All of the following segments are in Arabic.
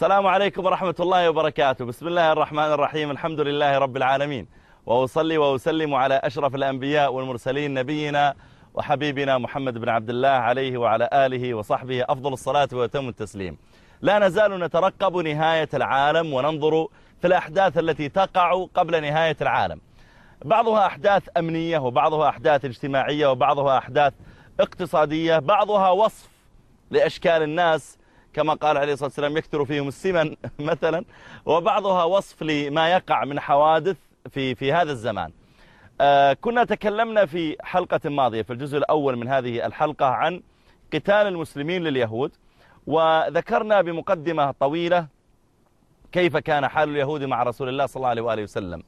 السلام عليكم ورحمة الله وبركاته. بسم الله الرحمن الرحيم. الحمد لله رب العالمين. وأصلي وأسلم على أشرف الأنبياء والمرسلين نبينا وحبيبنا محمد بن عبد الله عليه وعلى آله وصحبه أفضل الصلاة وأتم التسليم. لا نزال نترقب نهاية العالم وننظر في الأحداث التي تقع قبل نهاية العالم. بعضها أحداث أمنية وبعضها أحداث اجتماعية وبعضها أحداث اقتصادية بعضها وصف لأشكال الناس كما قال عليه الصلاة والسلام يكثر فيهم السمن مثلا. وبعضها وصف لما يقع من حوادث في في هذا الزمان. آه كنا تكلمنا في حلقة ماضية في الجزء الأول من هذه الحلقة عن قتال المسلمين لليهود. وذكرنا بمقدمة طويلة كيف كان حال اليهود مع رسول الله صلى الله عليه وسلم.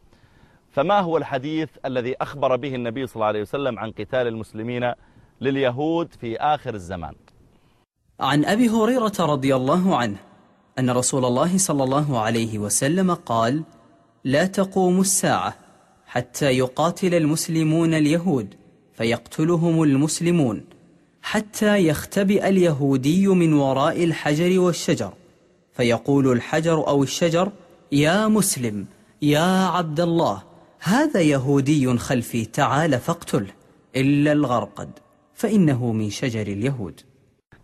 فما هو الحديث الذي أخبر به النبي صلى الله عليه وسلم عن قتال المسلمين لليهود في آخر الزمان؟ عن أبي هريرة رضي الله عنه أن رسول الله صلى الله عليه وسلم قال لا تقوم الساعة حتى يقاتل المسلمون اليهود فيقتلهم المسلمون حتى يختبئ اليهودي من وراء الحجر والشجر فيقول الحجر أو الشجر يا مسلم يا عبد الله هذا يهودي خلفي تعال فاقتله إلا الغرقد فإنه من شجر اليهود.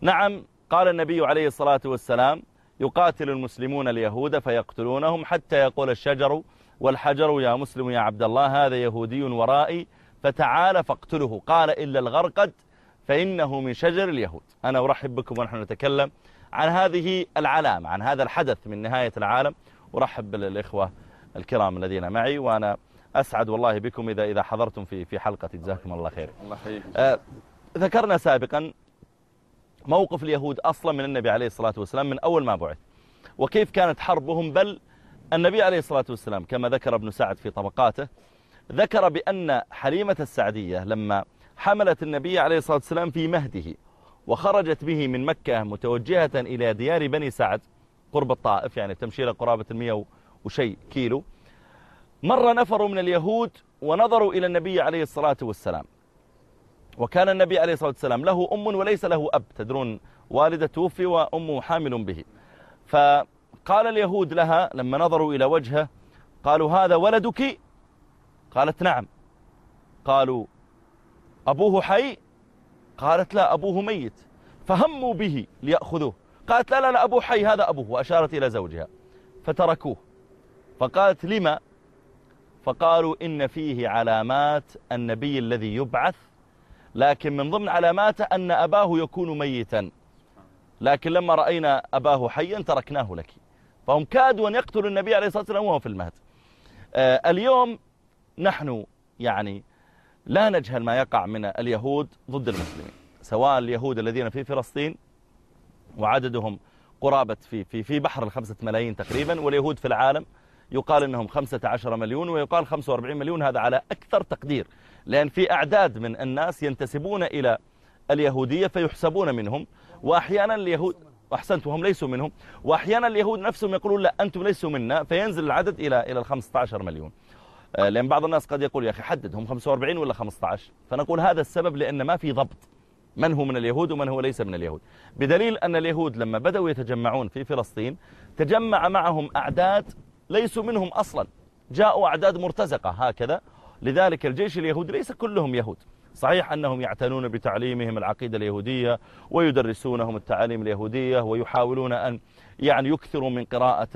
نعم قال النبي عليه الصلاة والسلام يقاتل المسلمون اليهود فيقتلونهم حتى يقول الشجر والحجر يا مسلم يا عبد الله هذا يهودي ورائي فتعال فاقتله. قال إلا الغرقد فإنه من شجر اليهود. أنا أرحب بكم ونحن نتكلم عن هذه العلامة عن هذا الحدث من نهاية العالم. أرحب بالإخوة الكرام الذين معي وأنا أسعد والله بكم إذا إذا حضرتم في في حلقة جزاكم الله خير. الله آه ذكرنا سابقا موقف اليهود أصلا من النبي عليه الصلاة والسلام من أول ما بعث. وكيف كانت حربهم؟ بل النبي عليه الصلاة والسلام كما ذكر ابن سعد في طبقاته ذكر بأن حليمة السعدية لما حملت النبي عليه الصلاة والسلام في مهده وخرجت به من مكة متوجهة إلى ديار بني سعد قرب الطائف يعني تمشي إلى قرابة المية وشيء كيلو. مر نفر من اليهود ونظروا إلى النبي عليه الصلاة والسلام. وكان النبي عليه الصلاة والسلام له أم وليس له أب تدرون والدة توفي وأمه حامل به. فقال اليهود لها لما نظروا إلى وجهه قالوا هذا ولدك؟ قالت نعم. قالوا أبوه حي؟ قالت لا أبوه ميت. فهموا به ليأخذوه. قالت لا لا لا أبوه حي هذا أبوه. وأشارت إلى زوجها. فتركوه. فقالت لما؟ فقالوا إن فيه علامات النبي الذي يبعث لكن من ضمن علاماته أن أباه يكون ميتا. لكن لما رأينا أباه حيا تركناه لك. فهم كادوا أن يقتلوا النبي عليه الصلاة والسلام وهو في المهد. آه اليوم نحن يعني لا نجهل ما يقع من اليهود ضد المسلمين. سواء اليهود الذين في فلسطين وعددهم قرابة في, في, في بحر الخمسة ملايين تقريبا واليهود في العالم يقال إنهم 15 مليون ويقال 45 مليون. هذا على أكثر تقدير. لأن في أعداد من الناس ينتسبون إلى اليهودية فيحسبون منهم وأحيانا اليهود أحسنت وهم ليسوا منهم وأحيانا اليهود نفسهم يقولون لا أنتم ليسوا منا فينزل العدد إلى إلى ال 15 مليون لأن بعض الناس قد يقول يا أخي حدد هم 45 ولا 15 فنقول هذا السبب لأن ما في ضبط. من هو من اليهود ومن هو ليس من اليهود؟ بدليل أن اليهود لما بدأوا يتجمعون في فلسطين تجمع معهم أعداد ليسوا منهم أصلا. جاءوا أعداد مرتزقة هكذا لذلك الجيش اليهودي ليس كلهم يهود. صحيح أنهم يعتنون بتعليمهم العقيدة اليهودية ويدرسونهم التعاليم اليهودية ويحاولون أن يعني يكثروا من قراءة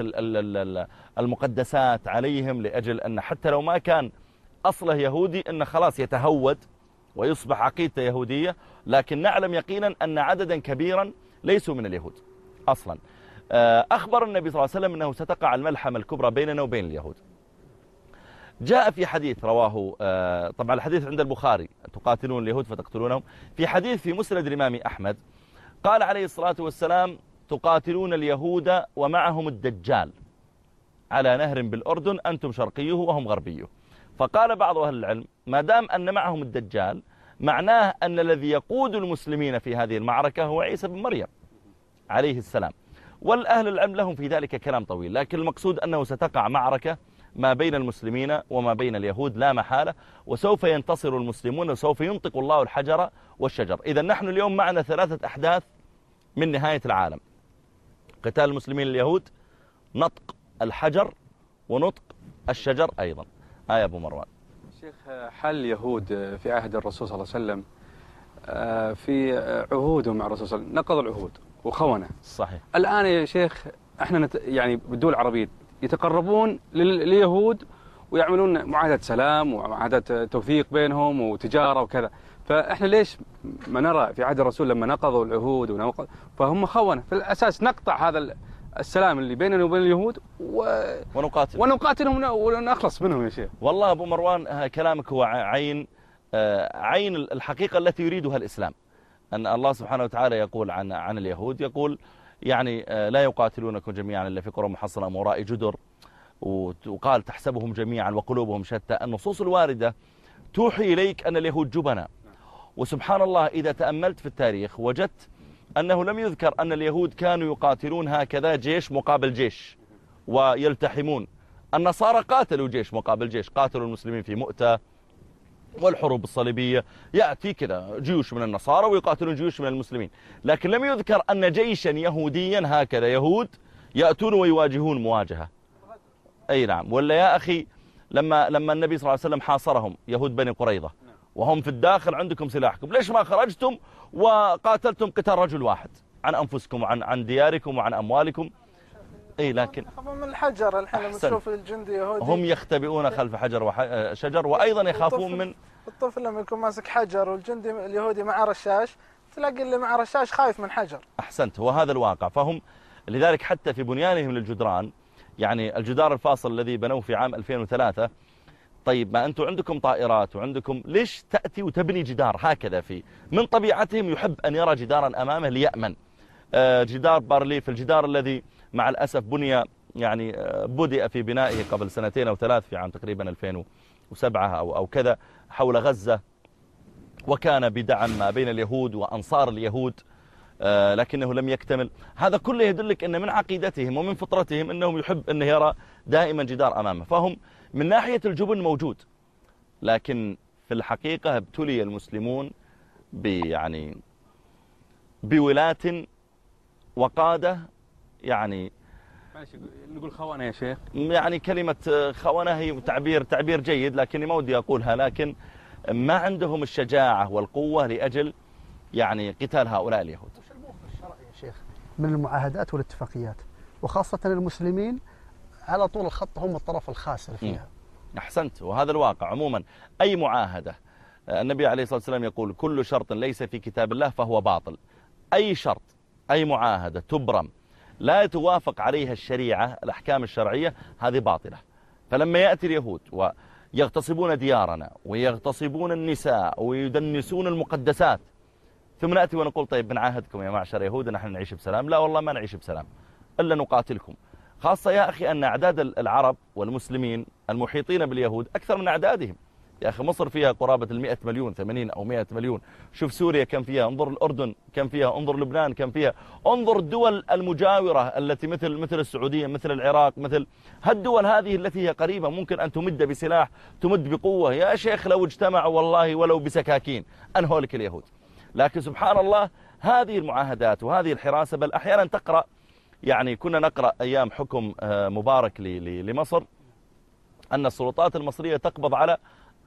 المقدسات عليهم لأجل أن حتى لو ما كان أصله يهودي أن خلاص يتهود ويصبح عقيدة يهودية لكن نعلم يقينا أن عددا كبيرا ليسوا من اليهود أصلا. أخبر النبي صلى الله عليه وسلم أنه ستقع الملحمة الكبرى بيننا وبين اليهود. جاء في حديث رواه طبعا الحديث عند البخاري تقاتلون اليهود فتقتلونهم. في حديث في مسند الإمام أحمد قال عليه الصلاة والسلام تقاتلون اليهود ومعهم الدجال. على نهر بالأردن أنتم شرقيه وهم غربيه. فقال بعض أهل العلم ما دام أن معهم الدجال معناه أن الذي يقود المسلمين في هذه المعركة هو عيسى بن مريم عليه السلام. والأهل العلم لهم في ذلك كلام طويل لكن المقصود أنه ستقع معركة ما بين المسلمين وما بين اليهود لا محالة وسوف ينتصر المسلمون وسوف ينطق الله الحجر والشجر. إذا نحن اليوم معنا ثلاثة أحداث من نهاية العالم. قتال المسلمين اليهود نطق الحجر ونطق الشجر أيضا. آية أبو مروان. شيخ حل اليهود في عهد الرسول صلى الله عليه وسلم آه، في عهودهم مع الرسول صلى الله عليه وسلم نقض العهود وخونه. صحيح. الآن يا شيخ إحنا نت... يعني بالدول العربية يتقربون لل- لليهود ويعملون معاهدة سلام ومعاهدة توثيق بينهم وتجارة وكذا. فإحنا ليش ما نرى في عهد الرسول لما نقضوا العهود ونقض فهم خونة. في الأساس نقطع هذا ال- السلام اللي بيننا وبين اليهود و... ونقاتل. ونقاتلهم ون- ونخلص منهم يا شيخ. والله أبو مروان ها كلامك هو عين آه، عين الحقيقة التي يريدها الإسلام. أن الله سبحانه وتعالى يقول عن عن اليهود يقول يعني آه، لا يقاتلونكم جميعا إلا في قرى محصنة وراء جدر. وقال تحسبهم جميعا وقلوبهم شتى النصوص الواردة توحي إليك أن اليهود جبناء. وسبحان الله إذا تأملت في التاريخ وجدت أنه لم يذكر أن اليهود كانوا يقاتلون هكذا جيش مقابل جيش ويلتحمون. النصارى قاتلوا جيش مقابل جيش قاتلوا المسلمين في مؤتة والحروب الصليبية يأتي كذا جيوش من النصارى ويقاتلون جيوش من المسلمين. لكن لم يذكر أن جيشا يهوديا هكذا يهود يأتون ويواجهون مواجهة. أي نعم. ولا يا أخي لما لما النبي صلى الله عليه وسلم حاصرهم يهود بني قريظة وهم في الداخل عندكم سلاحكم ليش ما خرجتم وقاتلتم قتال رجل واحد عن أنفسكم وعن عن دياركم وعن أموالكم؟ أي لكن من الحجر الحين لما. تشوف الجندي يهودي هم يختبئون خلف حجر وشجر وأيضا يخافون من الطفل لما يكون ماسك حجر والجندي اليهودي معه رشاش تلاقي اللي معه رشاش خايف من حجر. أحسنت وهذا الواقع. فهم لذلك حتى في بنيانهم للجدران يعني الجدار الفاصل الذي بنوه في عام 2003 طيب ما أنتم عندكم طائرات وعندكم ليش تأتي وتبني جدار؟ هكذا في من طبيعتهم يحب أن يرى جدارا أمامه ليأمن. آه، جدار بارليف الجدار الذي مع الأسف بني يعني آه، بدأ في بنائه قبل سنتين أو ثلاث في عام تقريبا 2007 أو, أو كذا حول غزة وكان بدعم ما بين اليهود وأنصار اليهود آه، لكنه لم يكتمل. هذا كله يدلك أن من عقيدتهم ومن فطرتهم أنهم يحب أن يرى دائما جدار أمامه فهم من ناحية الجبن موجود لكن في الحقيقة ابتلي المسلمون يعني بولاة وقادة يعني معلش نقول خونة يا شيخ. يعني كلمة خونة هي تعبير تعبير جيد لكني ما ودي أقولها لكن ما عندهم الشجاعة والقوة لأجل يعني قتال هؤلاء اليهود. وش الموقف الشرعي يا شيخ من المعاهدات والاتفاقيات؟ وخاصة المسلمين على طول الخط هم الطرف الخاسر فيها. أحسنت وهذا الواقع. عموما أي معاهدة؟ النبي عليه الصلاة والسلام يقول كل شرط ليس في كتاب الله فهو باطل. أي شرط أي معاهدة تبرم لا توافق عليها الشريعة الأحكام الشرعية هذه باطلة. فلما يأتي اليهود ويغتصبون ديارنا ويغتصبون النساء ويدنسون المقدسات ثم نأتي ونقول طيب بنعاهدكم يا معشر يهود نحن نعيش بسلام. لا والله ما نعيش بسلام إلا نقاتلكم. خاصة يا أخي أن أعداد العرب والمسلمين المحيطين باليهود أكثر من أعدادهم. يا أخي مصر فيها قرابة المئة مليون ثمانين أو مئة مليون. شوف سوريا كم فيها انظر الأردن كم فيها انظر لبنان كم فيها. انظر الدول المجاورة التي مثل مثل السعودية مثل العراق مثل هالدول هذه التي هي قريبة ممكن أن تمد بسلاح تمد بقوة. يا شيخ لو اجتمعوا والله ولو بسكاكين. أنهولك اليهود. لكن سبحان الله هذه المعاهدات وهذه الحراسة بل أحيانا تقرأ يعني كنا نقرأ أيام حكم مبارك لمصر أن السلطات المصرية تقبض على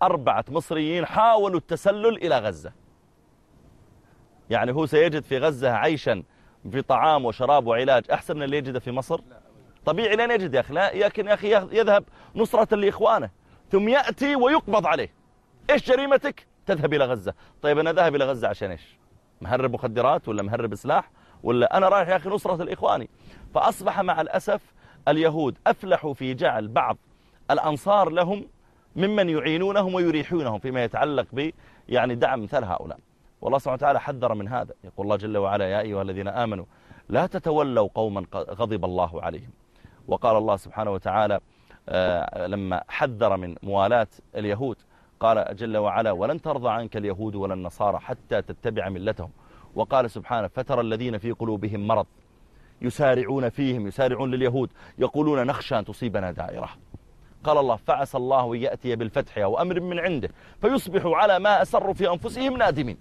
أربعة مصريين حاولوا التسلل إلى غزة. يعني هو سيجد في غزة عيشا في طعام وشراب وعلاج أحسن من اللي يجده في مصر؟ طبيعي لن يجد يا أخي لكن يا أخي يذهب نصرة لإخوانه. ثم يأتي ويقبض عليه. إيش جريمتك؟ تذهب إلى غزة. طيب أنا ذهب إلى غزة عشان إيش؟ مهرب مخدرات ولا مهرب سلاح ولا أنا رايح يا أخي نصرة الإخواني فأصبح مع الأسف اليهود أفلحوا في جعل بعض الأنصار لهم ممن يعينونهم ويريحونهم فيما يتعلق ب يعني دعم مثل هؤلاء. والله سبحانه وتعالى حذر من هذا. يقول الله جل وعلا يا أيها الذين آمنوا لا تتولوا قوما غضب الله عليهم. وقال الله سبحانه وتعالى لما حذر من موالاة اليهود قال جل وعلا ولن ترضى عنك اليهود ولا النصارى حتى تتبع ملتهم. وقال سبحانه فترى الذين في قلوبهم مرض يسارعون فيهم يسارعون لليهود يقولون نخشى أن تصيبنا دائرة. قال الله فعسى الله يأتي بالفتح أو أمر من عنده فيصبحوا على ما أسروا في أنفسهم نادمين.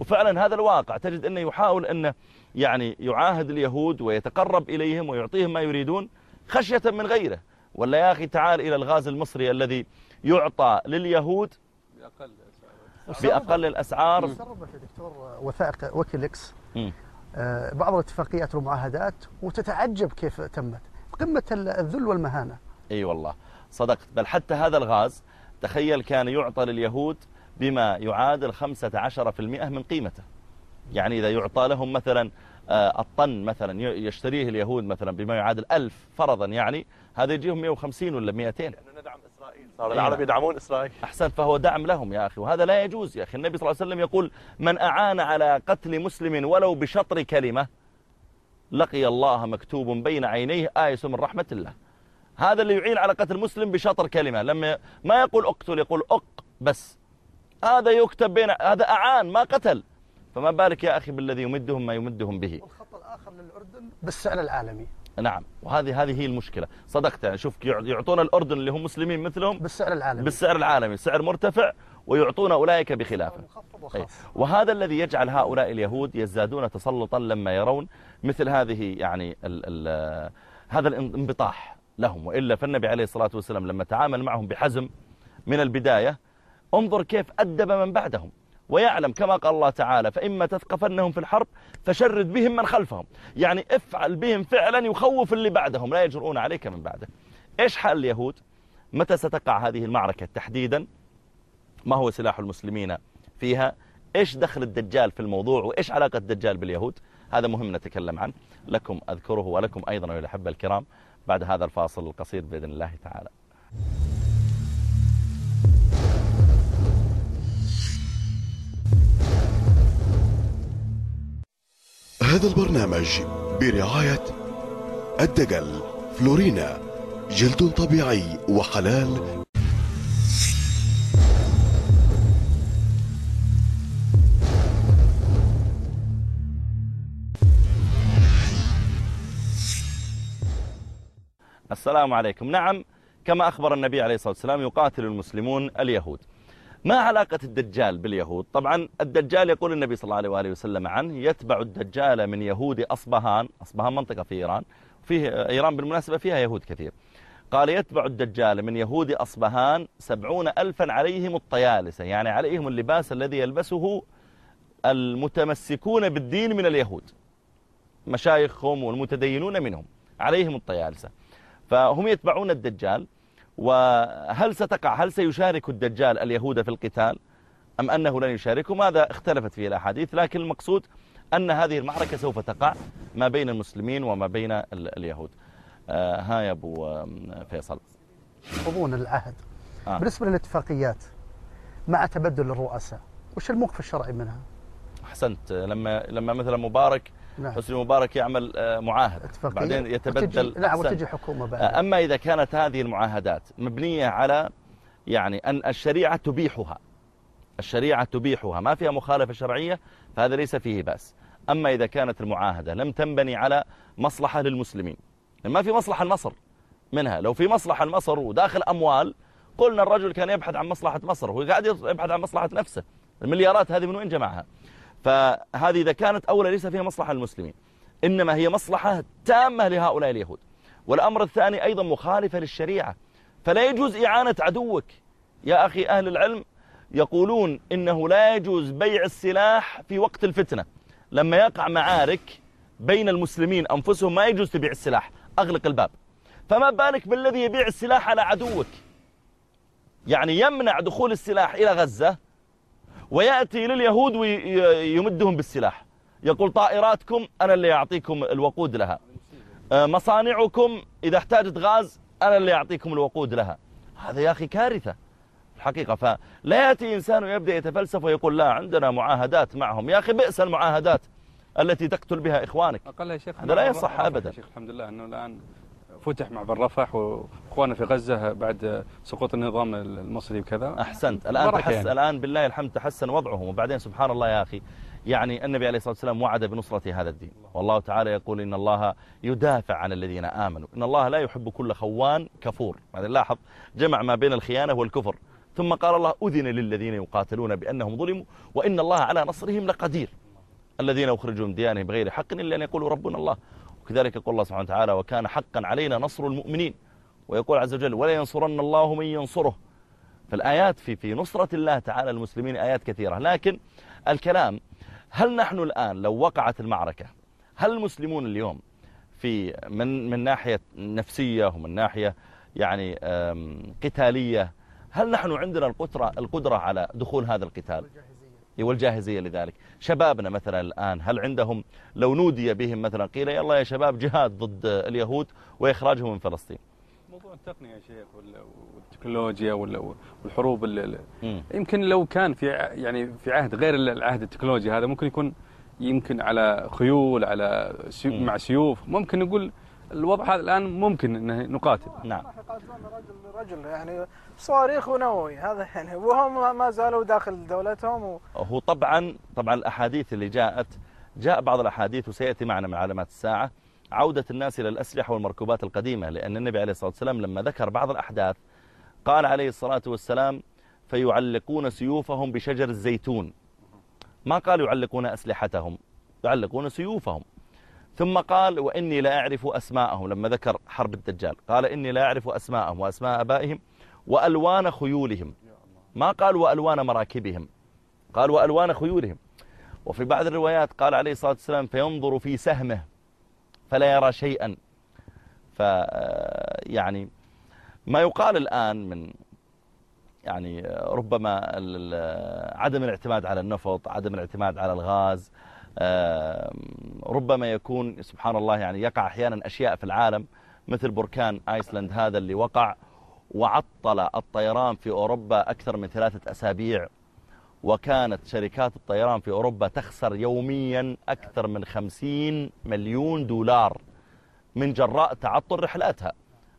وفعلا هذا الواقع تجد أنه يحاول أنه يعني يعاهد اليهود ويتقرب إليهم ويعطيهم ما يريدون خشية من غيره. ولا يا أخي تعال إلى الغاز المصري الذي يعطى لليهود بأقل الأسعار. تسربت يا دكتور وثائق ويكيليكس. مم. آه، بعض الاتفاقيات والمعاهدات وتتعجب كيف تمت. قمة الذل والمهانة. إي والله. صدقت. بل حتى هذا الغاز تخيل كان يعطى لليهود بما يعادل 15% من قيمته. يعني إذا يعطى لهم مثلا آه، الطن مثلا يشتريه اليهود مثلا بما يعادل ألف فرضا يعني هذا يجيهم 150 ولا 200 ندعم إسرائيل. صار العرب يدعمون إسرائيل. أحسن فهو دعم لهم يا أخي. وهذا لا يجوز يا أخي. النبي صلى الله عليه وسلم يقول من أعان على قتل مسلم ولو بشطر كلمة لقي الله مكتوب بين عينيه آيس من رحمة الله. هذا اللي يعين على قتل مسلم بشطر كلمة. لما ما يقول اقتل يقول اق بس. هذا يكتب بين هذا أعان ما قتل. فما بالك يا أخي بالذي يمدهم ما يمدهم به. والخط الآخر للأردن بالسعر العالمي. نعم. وهذه هذه هي المشكلة. صدقت يعني شوف يعطون الأردن اللي هم مسلمين مثلهم بالسعر العالمي. بالسعر العالمي. سعر مرتفع ويعطون أولئك بخلافة. وخاص وهذا الذي يجعل هؤلاء اليهود يزدادون تسلطا لما يرون مثل هذه يعني ال ال هذا الانبطاح. لهم. وإلا فالنبي عليه الصلاة والسلام لما تعامل معهم بحزم من البداية انظر كيف أدب من بعدهم. ويعلم كما قال الله تعالى فإما تثقفنهم في الحرب فشرد بهم من خلفهم. يعني افعل بهم فعلا يخوف اللي بعدهم لا يجرؤون عليك من بعده. إيش حال اليهود؟ متى ستقع هذه المعركة تحديدا؟ ما هو سلاح المسلمين فيها؟ إيش دخل الدجال في الموضوع؟ وإيش علاقة الدجال باليهود؟ هذا مهم نتكلم عنه. لكم أذكره ولكم أيضا الأحبة الكرام. بعد هذا الفاصل القصير بإذن الله تعالى. هذا البرنامج برعاية الدجل فلورينا جلد طبيعي وحلال. السلام عليكم. نعم كما أخبر النبي عليه الصلاة والسلام يقاتل المسلمون اليهود. ما علاقة الدجال باليهود؟ طبعا الدجال يقول النبي صلى الله عليه وسلم عنه يتبع الدجال من يهود أصبهان أصبهان منطقة في إيران فيه إيران بالمناسبة فيها يهود كثير. قال يتبع الدجال من يهود أصبهان سبعون ألفا عليهم الطيالسة يعني عليهم اللباس الذي يلبسه المتمسكون بالدين من اليهود. مشايخهم والمتدينون منهم عليهم الطيالسة. فهم يتبعون الدجال وهل ستقع هل سيشارك الدجال اليهود في القتال؟ أم أنه لن يشاركهم هذا اختلفت فيه الأحاديث؟ لكن المقصود أن هذه المعركة سوف تقع ما بين المسلمين وما بين ال- اليهود. آه ها يا أبو فيصل. يخوضون العهد. آه. بالنسبة للاتفاقيات مع تبدل الرؤساء وش الموقف الشرعي منها؟ أحسنت. لما لما مثلا مبارك نعم. حسني مبارك يعمل آه، معاهد بعدين يتبدل وتجي نعم. وتجي حكومة بعد. أما إذا كانت هذه المعاهدات مبنية على يعني أن الشريعة تبيحها الشريعة تبيحها ما فيها مخالفة شرعية فهذا ليس فيه بأس. أما إذا كانت المعاهدة لم تنبني على مصلحة للمسلمين ما في مصلحة لمصر منها. لو في مصلحة لمصر وداخل أموال قلنا الرجل كان يبحث عن مصلحة مصر هو قاعد يبحث عن مصلحة نفسه. المليارات هذه من وين جمعها؟ فهذه إذا كانت أولا ليس فيها مصلحة للمسلمين إنما هي مصلحة تامة لهؤلاء اليهود. والأمر الثاني أيضا مخالفة للشريعة. فلا يجوز إعانة عدوك. يا أخي أهل العلم يقولون إنه لا يجوز بيع السلاح في وقت الفتنة. لما يقع معارك بين المسلمين أنفسهم ما يجوز تبيع السلاح. أغلق الباب. فما بالك بالذي يبيع السلاح على عدوك؟ يعني يمنع دخول السلاح إلى غزة ويأتي لليهود ويمدهم بالسلاح. يقول طائراتكم أنا اللي أعطيكم الوقود لها. آه، مصانعكم إذا احتاجت غاز أنا اللي أعطيكم الوقود لها. هذا يا أخي كارثة. الحقيقة فلا يأتي إنسان ويبدأ يتفلسف ويقول لا عندنا معاهدات معهم. يا أخي بئس المعاهدات التي تقتل بها إخوانك. أقل يا شيخ هذا لا يصح أبداً. شيخ الحمد لله إنه الآن فتح معبر رفح واخواننا في غزة بعد سقوط النظام المصري وكذا. أحسنت. الآن بركة تحس يعني. الآن بالله الحمد تحسن وضعهم. وبعدين سبحان الله يا أخي يعني النبي عليه الصلاة والسلام وعد بنصرة هذا الدين. والله تعالى يقول إن الله يدافع عن الذين آمنوا. إن الله لا يحب كل خوان كفور. بعدين لاحظ جمع ما بين الخيانة والكفر. ثم قال الله أذن للذين يقاتلون بأنهم ظلموا وإن الله على نصرهم لقدير. الذين أخرجوا من ديانهم بغير حق إلا أن يقولوا ربنا الله. وكذلك يقول الله سبحانه وتعالى وكان حقا علينا نصر المؤمنين. ويقول عز وجل ولا ينصرن الله من ينصره. فالآيات في في نصرة الله تعالى المسلمين آيات كثيرة. لكن الكلام هل نحن الآن لو وقعت المعركة هل المسلمون اليوم في من من ناحية نفسية ومن ناحية يعني قتالية هل نحن عندنا القدرة القدرة على دخول هذا القتال؟ والجاهزية لذلك شبابنا مثلا الآن هل عندهم لو نودي بهم مثلا قيل يلا يا شباب جهاد ضد اليهود وإخراجهم من فلسطين موضوع التقنية يا شيخ وال- والتكنولوجيا وال- والحروب. يمكن لو كان في يعني في عهد غير العهد التكنولوجي هذا ممكن يكون يمكن على خيول على سيو. مع سيوف ممكن نقول الوضع هذا الآن ممكن إنه نقاتل. نعم. رجل لرجل يعني صواريخ ونووي. هذا يعني وهم ما زالوا داخل دولتهم و... هو طبعا طبعا الأحاديث اللي جاءت جاء بعض الأحاديث وسيأتي معنا من علامات الساعة. عودة الناس إلى الأسلحة والمركوبات القديمة لأن النبي عليه الصلاة والسلام لما ذكر بعض الأحداث قال عليه الصلاة والسلام فيعلقون سيوفهم بشجر الزيتون. ما قال يعلقون أسلحتهم يعلقون سيوفهم. ثم قال وإني لا أعرف أسماءهم لما ذكر حرب الدجال قال إني لا أعرف أسماءهم وأسماء أبائهم وألوان خيولهم. ما قال وألوان مراكبهم قال وألوان خيولهم. وفي بعض الروايات قال عليه الصلاة والسلام فينظر في سهمه فلا يرى شيئا. ف يعني ما يقال الآن من يعني ربما ال- ال- عدم الاعتماد على النفط عدم الاعتماد على الغاز ربما يكون سبحان الله يعني يقع أحيانا أشياء في العالم مثل بركان آيسلند هذا اللي وقع وعطل الطيران في أوروبا أكثر من ثلاثة أسابيع وكانت شركات الطيران في أوروبا تخسر يوميا أكثر من خمسين مليون دولار من جراء تعطل رحلاتها.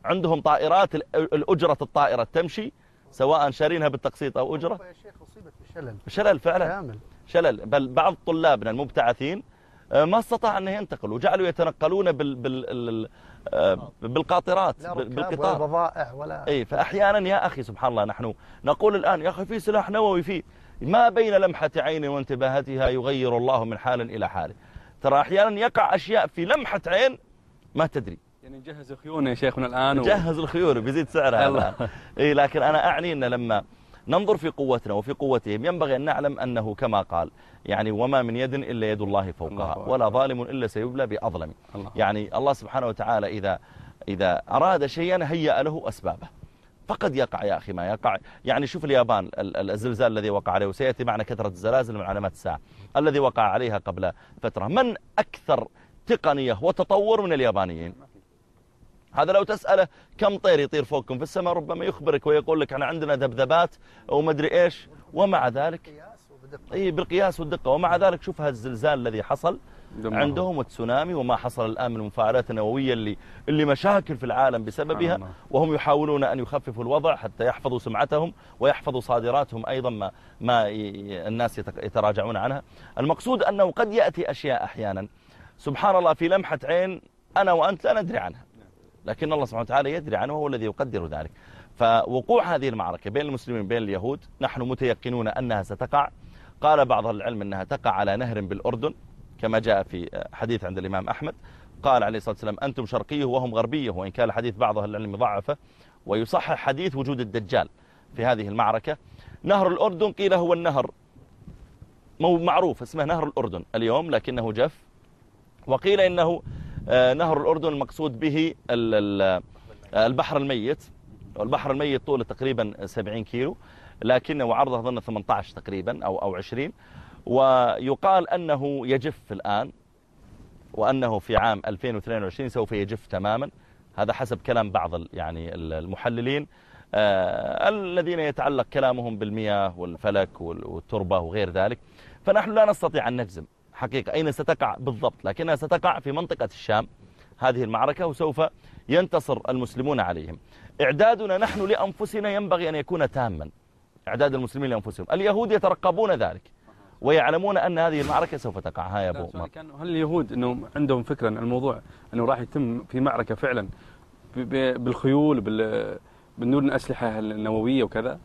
عندهم طائرات ال- الأجرة الطائرة تمشي سواء شارينها بالتقسيط أو أجرة. يا شيخ أصيبت بالشلل شلل فعلا. كامل. شلل. بل بعض طلابنا المبتعثين آه، ما استطاع أن ينتقل وجعلوا يتنقلون بال بال ال- آه، بالقاطرات لا بال- ركاب ولا بالقطار. بضائع ولا اي فاحيانا يا أخي سبحان الله نحن نقول الآن يا أخي في سلاح نووي فيه ما بين لمحة عين وانتباهتها يغير الله من حال إلى حال. ترى أحيانا يقع أشياء في لمحة عين ما تدري. يعني نجهز خيولنا يا شيخ من الآن و... جهز الخيول بيزيد سعرها الله. اي لكن أنا أعني إن لما ننظر في قوتنا وفي قوتهم. ينبغي أن نعلم أنه كما قال يعني وما من يد إلا يد الله فوقها الله. ولا ظالم إلا سيبلى بأظلم. الله. يعني الله سبحانه وتعالى إذا إذا أراد شيئا هيأ له أسبابه. فقد يقع يا أخي ما يقع. يعني شوف اليابان ال- ال- الزلزال الذي وقع عليه وسيأتي معنا كثرة الزلازل من علامات الساعة. الذي وقع عليها قبل فترة. من أكثر تقنية وتطور من اليابانيين؟ هذا لو تسأله كم طير يطير فوقكم في السماء ربما يخبرك ويقول لك إحنا عندنا ذبذبات ومدري إيش. ومع ذلك إي بالقياس والدقة. ومع ذلك شوف هالزلزال الذي حصل. عندهم والتسونامي وما حصل الآن من المفاعلات النووية اللي اللي مشاكل في العالم بسببها. الله. وهم يحاولون أن يخففوا الوضع حتى يحفظوا سمعتهم ويحفظوا صادراتهم أيضا ما, ما الناس يتراجعون عنها. المقصود أنه قد يأتي أشياء أحيانا. سبحان الله في لمحة عين أنا وأنت لا ندري عنها. لكن الله سبحانه وتعالى يدري عنه وهو الذي يقدر ذلك. فوقوع هذه المعركة بين المسلمين وبين اليهود نحن متيقنون أنها ستقع. قال بعض العلم أنها تقع على نهر بالأردن كما جاء في حديث عند الإمام أحمد. قال عليه الصلاة والسلام أنتم شرقيه وهم غربيه وإن كان الحديث بعض العلم ضعفه. ويصحح حديث وجود الدجال في هذه المعركة. نهر الأردن قيل هو النهر. معروف اسمه نهر الأردن اليوم لكنه جف. وقيل إنه نهر الأردن المقصود به ال- ال- آه، البحر الميت. والبحر الميت طوله تقريبا 70 كيلو لكنه وعرضه أظن 18 تقريبا أو أو 20 ويقال أنه يجف الآن وأنه في عام 2022 سوف يجف تماما. هذا حسب كلام بعض يعني ال- المحللين. آه، الذين يتعلق كلامهم بالمياه والفلك وال- والتربة وغير ذلك. فنحن لا نستطيع أن نجزم. حقيقة. أين ستقع بالضبط؟ لكنها ستقع في منطقة الشام هذه المعركة وسوف ينتصر المسلمون عليهم. إعدادنا نحن لأنفسنا ينبغي أن يكون تاما. إعداد المسلمين لأنفسهم. اليهود يترقبون ذلك ويعلمون أن هذه المعركة سوف تقع. ها يا أبو هل اليهود إنهم عندهم فكرة أن الموضوع أنه راح يتم في معركة فعلا بالخيول بال بالنور الأسلحة النووية وكذا؟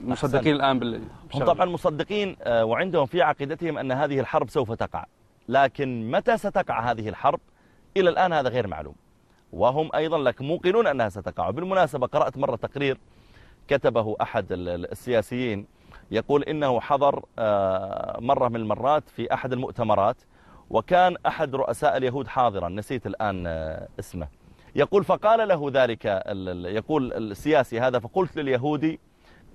مصدقين الآن بال هم. طبعا مصدقين آه، وعندهم في عقيدتهم أن هذه الحرب سوف تقع. لكن متى ستقع هذه الحرب؟ إلى الآن هذا غير معلوم. وهم أيضا لك موقنون أنها ستقع. بالمناسبة قرأت مرة تقرير كتبه أحد السياسيين يقول إنه حضر آه، مرة من المرات في أحد المؤتمرات وكان أحد رؤساء اليهود حاضرا. نسيت الآن آه، اسمه. يقول فقال له ذلك يقول السياسي هذا فقلت لليهودي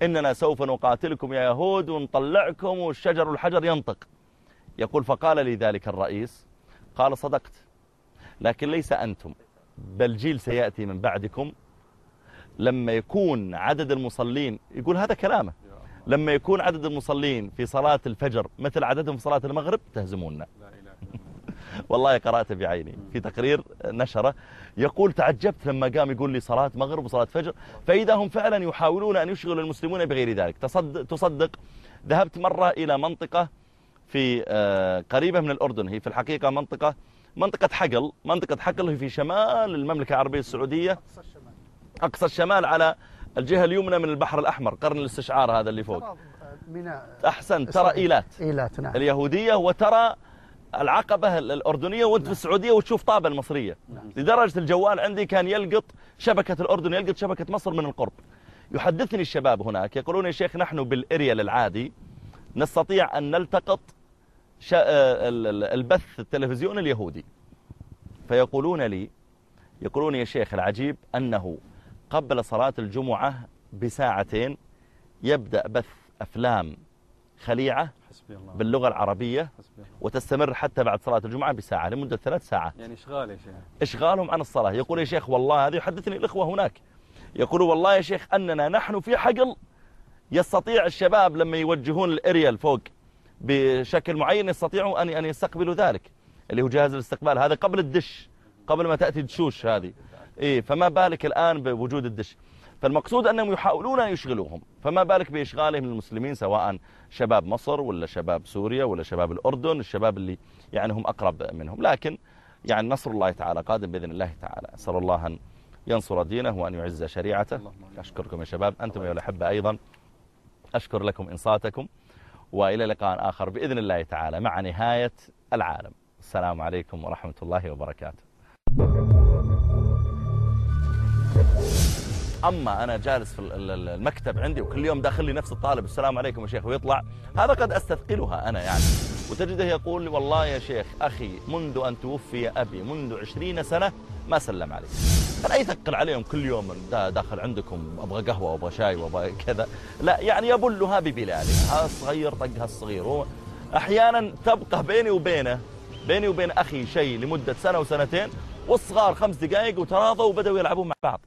إننا سوف نقاتلكم يا يهود ونطلعكم والشجر والحجر ينطق. يقول فقال لي ذلك الرئيس قال صدقت لكن ليس أنتم بل جيل سيأتي من بعدكم. لما يكون عدد المصلين يقول هذا كلامه لما يكون عدد المصلين في صلاة الفجر مثل عددهم في صلاة المغرب تهزموننا والله قرأت بعيني. في تقرير نشره يقول تعجبت لما قام يقول لي صلاة مغرب وصلاة فجر فإذا هم فعلا يحاولون أن يشغلوا المسلمون بغير ذلك. تصدق, تصدق ذهبت مرة إلى منطقة في آه، قريبة من الأردن. هي في الحقيقة منطقة منطقة حقل منطقة حقل هي في شمال المملكة العربية السعودية. أقصى الشمال على الجهة اليمنى من البحر الأحمر قرن الاستشعار هذا اللي فوق. أحسن ترى إيلات. إيلات نعم. اليهودية وترى العقبة الأردنية وانت في السعودية وتشوف طابة المصرية. لدرجة الجوال عندي كان يلقط شبكة الأردن يلقط شبكة مصر من القرب. يحدثني الشباب هناك يقولون يا شيخ نحن بالإريال العادي نستطيع أن نلتقط البث التلفزيون اليهودي. فيقولون لي يقولون يا شيخ العجيب أنه قبل صلاة الجمعة بساعتين يبدأ بث أفلام خليعة باللغة العربية وتستمر حتى بعد صلاة الجمعة بساعة لمدة ثلاث ساعات. يعني إشغال يا شيخ. إشغالهم عن الصلاة. يقول يا شيخ والله هذا يحدثني الإخوة هناك. يقولوا والله يا شيخ أننا نحن في حقل يستطيع الشباب لما يوجهون الأريال فوق بشكل معين يستطيعوا أن أن يستقبلوا ذلك. اللي هو جهاز الاستقبال. هذا قبل الدش. قبل ما تأتي الدشوش هذه. إيه فما بالك الآن بوجود الدش؟ فالمقصود أنهم يحاولون أن يشغلوهم. فما بالك بإشغالهم المسلمين سواء شباب مصر ولا شباب سوريا ولا شباب الأردن الشباب اللي يعني هم أقرب منهم. لكن يعني نصر الله تعالى قادم بإذن الله تعالى. أسأل الله أن ينصر دينه وأن يعز شريعته. أشكركم يا شباب. أنتم يا الأحبة أيضا. أشكر لكم إنصاتكم وإلى لقاء آخر بإذن الله تعالى مع نهاية العالم. السلام عليكم ورحمة الله وبركاته. أما أنا جالس في المكتب عندي وكل يوم داخل لي نفس الطالب السلام عليكم يا شيخ ويطلع. هذا قد أستثقلها أنا يعني. وتجده يقول والله يا شيخ أخي منذ أن توفي أبي منذ عشرين سنة ما سلم علي أنا يثقل عليهم كل يوم داخل عندكم أبغى قهوة وأبغى شاي وأبغى كذا. لا يعني يبلها ببلاله الصغير طقها الصغير أحيانا تبقى بيني وبينه بيني وبين أخي شيء لمدة سنة وسنتين والصغار خمس دقائق وتراضوا وبدأوا يلعبون مع بعض.